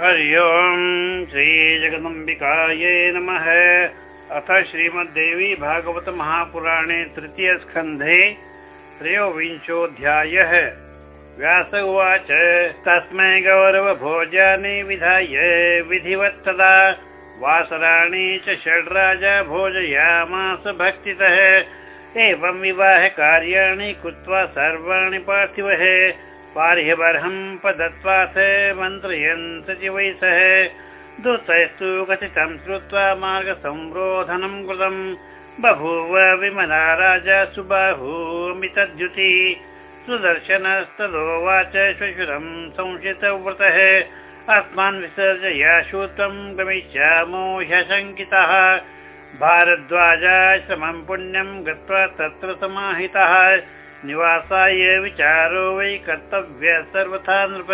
हरि ओम् श्रीजगदम्बिकायै नमः। अथ श्रीमद्देवी भागवत महापुराणे तृतीयस्कन्धे त्रयोविंशोऽध्यायः। व्यास उवाच तस्मै गौरवभोजानि विधाय। विधिवत्तदा वासराणि च षड्राजा भोजयामास भक्तितः। एवं विवाहकार्याणि कृत्वा सर्वाणि पार्थिवः पार्ह्यबर्हं पदत्वाथ मन्त्रयन् सचिवै सह। दूतैस्तु कथितं श्रुत्वा मार्गसंरोधनं कृतम् बभूव विमला राजा सुबाहूमितद्युति। सुदर्शनस्तदोवाच श्वशुरं संशितव्रतः। अस्मान् विसर्जयाशु त्वं गमिष्यामो ह्यशङ्कितः। भारद्वाजाश्रमं पुण्यं गत्वा तत्र समाहितः निवासाय विचारो वै कर्तव्य सर्वथा नृप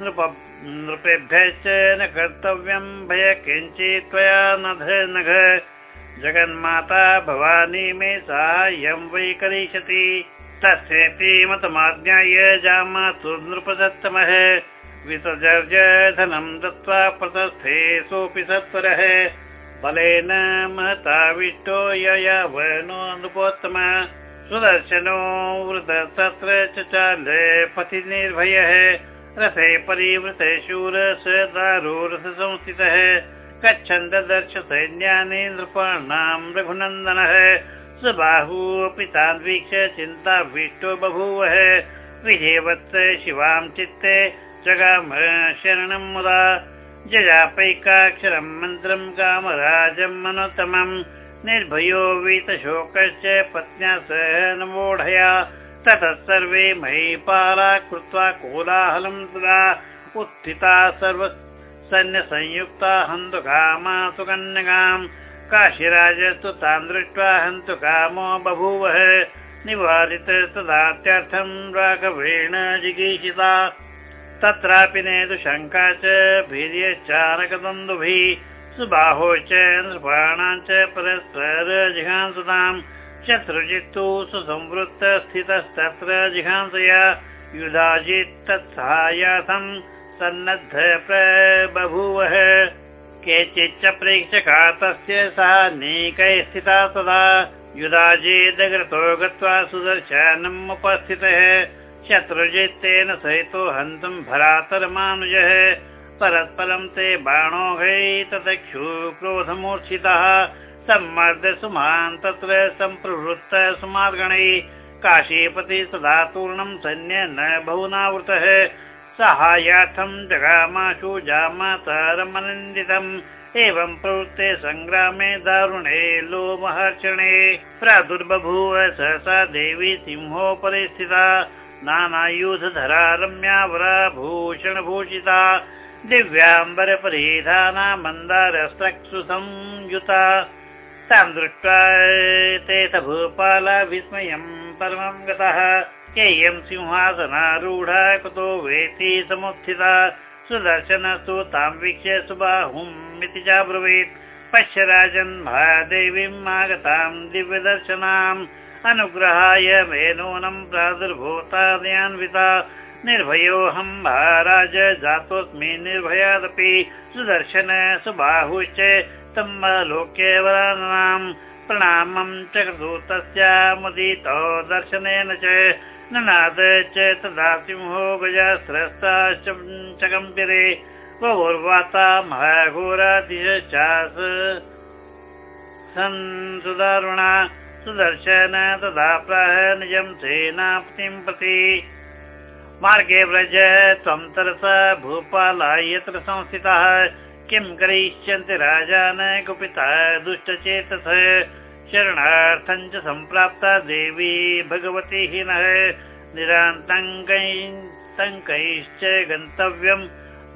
नृप नृपेभ्यश्च न कर्तव्यं भय किञ्चित् त्वया नघ। जगन्माता भवानी मे साहाय्यं वै करिष्यति। तस्येति मतमाज्ञाय जामातु नृपदत्तमः। विसर्ज धनं दत्त्वा प्रतस्थे सोऽपि सत्वरः। बलेन महताविष्टो ययावनो नृपोत्तम सुदर्शनो वृत तत्र चाल पथि निर्भयः रथे परिवृते शूर स दारो रथ संस्थितः गच्छन् ददर्श सैन्यानि नृपाणां रघुनन्दनः स्वबाहूपि तान्वीक्ष्य चिन्ताभीष्टो बभूवः। विधेवत् शिवां चित्ते जगाम शरणं मुदा। जजापैकाक्षरं मन्त्रं कामराजं मनोत्तमम् निर्भयो वीतशोकश्च पत्न्या सह नमोढया। ततः सर्वे महीपाला कृत्वा कोलाहलं तदा उत्थिता सर्व सैन्यसंयुक्ता हन्तुकामा सुकन्यकाम् काशीराजस्तु तान् दृष्ट्वा हन्तुकामो बभूवः। निवारित तदात्यर्थं राघवेण जिगीषिता। तत्रापि नेतु शङ्का च भीर्यश्चानकदन्दुभिः सुबाहो च नृपाणां च परस्पर जिघांसताम् शत्रुजित्तु सुसंवृत्त स्थितस्तत्र जिघांसया युधाजित् तत्साहाय्यार्थं सन्नद्ध प्रबभूवः केचिच्च प्रेक्षका तस्य सः नीकै स्थिता तदा युधाजिदग्रतो गत्वा सुदर्शनम् उपस्थितः। शत्रुजित्तेन सहितो हन्तुं भरातरमानुजः परस्परं ते बाणोघै तदक्षु क्रोधमूर्छितः। सम्मर्द सुमान् तत्र सम्प्रवृत्त सुमार्गणै काशीपति सदा तूर्णं सैन्य न बहुनावृतः। साहाय्यार्थं जगामाशु जामातरमनन्दितम्। एवं प्रवृत्ते सङ्ग्रामे दारुणे लोमहर्षणे। प्रादुर्बभूव सहसा देवी सिंहोपरि स्थिता। नानायुधधरा रम्यावरा भूषणभूषिता दिव्याम्बरपरिधाना मन्दारस्त्रक्षु संयुता तां दृष्ट्वा तेथ भूपाला विस्मयं परमं गतः। केयं सिंहासनारूढा कुतो वेति समुत्थिता। सुदर्शनस्तु तां वीक्ष्य सुबाहुम् इति चाब्रवीत्। पश्य राजन् महादेवीम् आगतां दिव्यदर्शनाम्। अनुग्रहाय मे नूनं प्रादुर्भूतान्विता निर्भयोऽहं महाराज जातोऽस्मि निर्भयादपि सुदर्शन सुबाहुश्च प्रणामं च कृतु तस्यामुदितो दर्शनेन च ननाद च तदा सिंहो गजास्रस्ताश्च कम्पिरे वोर्वाता महाघोरादिशास। सन् सुदारुणा सुदर्शन तदा प्राह निजं सेनापतिं प्रति मार्गे व्रज त्वं तरसा भूपाला यत्र संस्थितः किं करिष्यन्ति राजान कुपिता दुष्टचेतस। शरणार्थं च सम्प्राप्ता देवी भगवती हिनः। निरान्तङ्कैश्च गन्तव्यं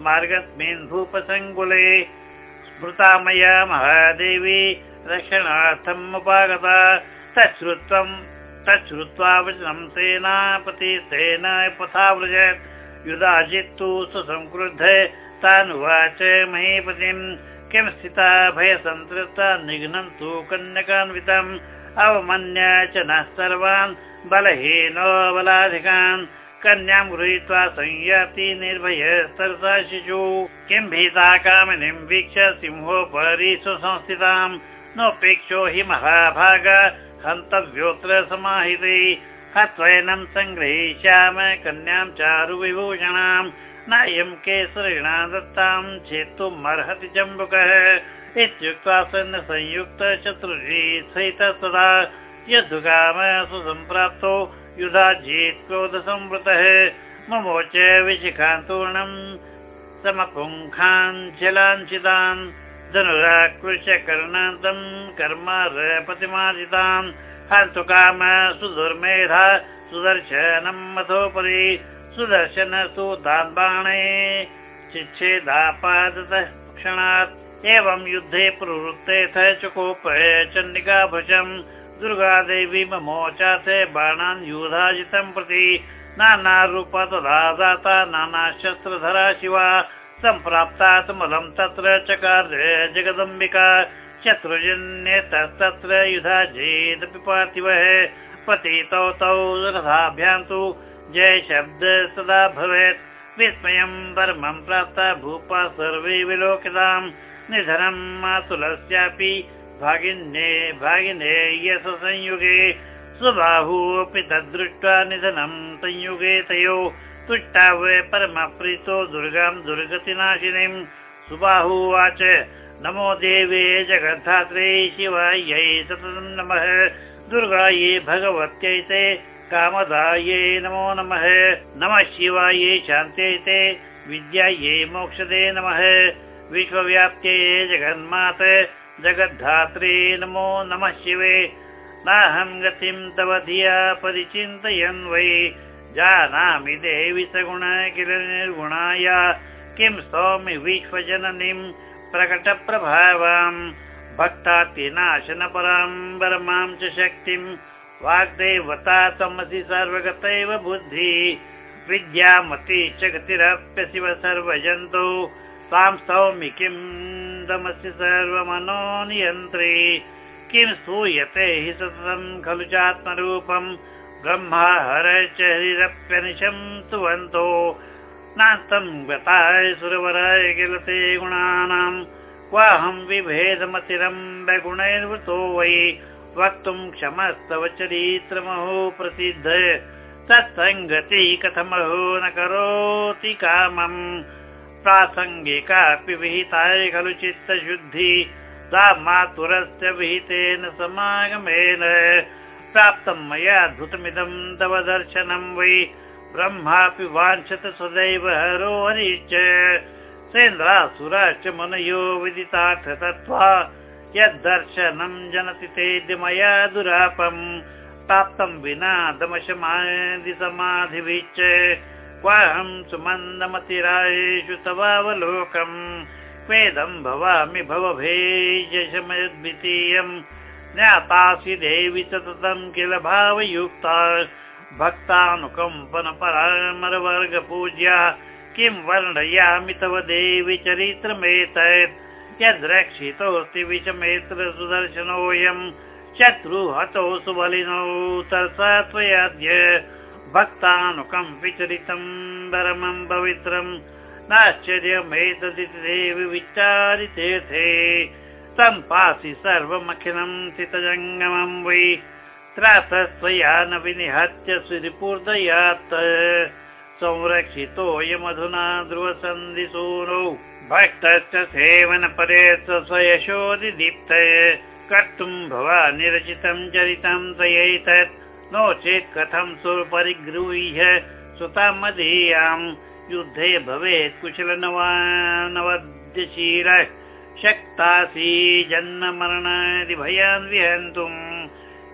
मार्गस्मिन् भूपसङ्कुले। स्मृता मया महादेवी रक्षणार्थम् उपागता तच्छ्रुत्वम् तच्छ्रुत्वा वचनं सेनापति सेना पथाव्रजत् युधाजित्तु सुसंक्रुद्ध तानुवाच महीपतिं किं स्थिता भयसन्तृप्ता निघ्नन्तु कन्यकान्वितम्। अवमन्य च नः सर्वान् बलहीनो बलाधिकान्। कन्यां गृहीत्वा संयाति निर्भय सरसा शिशु। किं भीता कामिनीं वीक्ष्य सिंहोपरि सुसंस्थितां नोपेक्षो हि महाभाग हन्तव्योऽत्र समाहिते हत्वैनं सङ्गृहीष्याम कन्यां चारुविभूषणां नायं केसरिणा दत्तां छेत्तुमर्हति जम्बुकः इत्युक्त्वा सन्न संयुक्त चतुर्षि सहित सदा यद्धुकाम सुसम्प्राप्तो क्रोधसंवृतः ममोच विशिखान्तूर्णम् समपुङ्खाञ्चलाञ्चितान् धनुराकृष्य कर्णान्तम् कर्मारपतिमार्जितान् हन्तु काम सुदुर्मेधा सुदर्शनम् मथोपरि सुदर्शन चिच्छेदापादतः क्षणात् एवं युद्धे प्रवृत्तेऽथ चकोप चण्डिकाभुजम् दुर्गादेवी ममोचाथ बाणान् युधाजितं प्रति नानारूपा तदा दाता नानाशस्त्रधरा शिवा सम्प्राप्ता मलं तत्र चकार जगदम्बिका युधाजेदपि पार्थिवः पतितौ तौ रथाभ्यां तु जय शब्द सदा भवेत्। विस्मयं परमं प्राप्ता भूपा सर्वे विलोकितां निधनं मातुलस्यापि भागिन्ये भागिने यश संयुगे स्वबाहुपि तद्दृष्ट्वा निधनं संयुगे तयो तुष्टा वै परमप्रीतो दुर्गां दुर्गतिनाशिनीं। सुबाहुवाच नमो देवे जगद्धात्रे शिवायै सततं नमः। दुर्गायै भगवत्यैते कामदायै नमो नमः। नमः शिवायै शान्त्यैते विद्यायै मोक्षदे नमः। विश्वव्याप्त्यै जगन्मात जगद्धात्रे नमो नमः शिवे। नाहं गतिं तव धिया परिचिन्तयन् वै जानामि देवि सगुण किल निर्गुणाय किं स्तौमि विश्वजननीं प्रकटप्रभावां भक्तातिनाशनपरां परमां च शक्तिं वाग्देवता तमसि सर्वगतैव बुद्धि। विद्यामति च गतिरप्य शिव सर्वजन्तु। तां स्तौमि किम् दमस्य सर्वमनो नियन्त्रे। किं स्तूयते हि सततं खलु चात्मरूपम् ब्रह्मा हर च हरिरप्यनिशं सुवन्तो नान्तं गताय सुरवराय किल ते गुणानां। क्वाहं विभेदमतिरम्बगुणैर्वृतो वै। वक्तुं क्षमस्तव चरित्रमहो प्रसिद्ध। तत्सङ्गति कथमहो न करोति कामम्। प्रासङ्गिकापि विहिताय खलु चित्तशुद्धि। सा मातुरस्य विहितेन समागमेन प्राप्तं मया अद्भुतमिदं तव दर्शनं वै ब्रह्मापि वाञ्छत सदैव हरो हरिश्च सेन्द्रासुरा च मनयो विदितार्थ तत्त्वा यद्दर्शनं जनति तेद्य मया दुरापम् प्राप्तं विना दमशमादि समाधिभिश्च क्वाहं सुमन्दमतिरायेषु तवावलोकम् वेदं भवामि भवभेजशमद्वितीयं ज्ञातासि देवि सततं किल भावयुक्ता। भक्तानुकम्पनपरामरवर्गपूज्या किं वर्णयामि तव देवि चरित्रमेतत्। यद्रक्षितोऽस्ति विषमेत्र सुदर्शनोऽयं शत्रुहतो सुबलिनो तरसा त्वयाद्य। भक्तानुकम्पिचरितं परमं पवित्रं। नाश्चर्यमेतदिति देवि विचारितीर्थे सम्पासि सर्वमखिलं चितजङ्गमं वै त्रातस्त्वया न विनिहत्य श्रीपूर्दयात् संरक्षितोऽयमधुना ध्रुवसन्धिसूनौ भक्तस्य सेवनपरे स्वयशोदिदीप्त कर्तुं भवानि रचितं चरितं त्वयैतत् नो चेत् कथं सुपरिगृह्य सुतां मदीयां युद्धे भवेत् कुशल नवद्यशील शक्तासि जन्म मरणादि भयान् विहन्तुम्।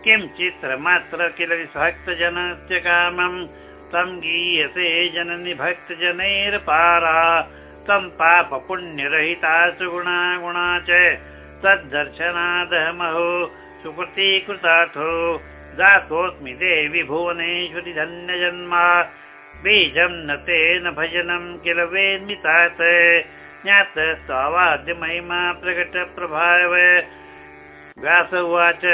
किं चित्रमात्र किल विभक्तजनस्य कामं तं गीयते जननि भक्तजनैर्पारा। तं पाप पुण्यरहिता सुगुणा गुणा च। तद्दर्शनादहमहो। सुकृतीकृतार्थो। दातोऽस्मि देवि भुवनेश्वरि धन्यजन्मा। बीजं न तेन भजनं किल वेद्मितात् ज्ञात महिमा व्यास उवाच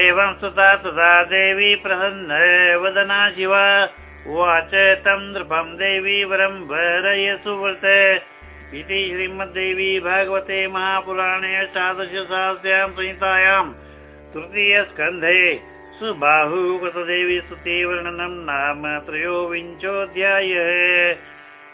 एवं सुता तदा देवी प्रसन्न वदना शिवा। उवाच तं नृपं देवी वरं वरय सुव्रत इति श्रीमद्देवी भागवते महापुराणे अष्टादशसहस्र्यां संहितायां तृतीयस्कन्धे सुबाहुगतदेवी स्तुतिवर्णनं नाम त्रयोविंशोऽध्याय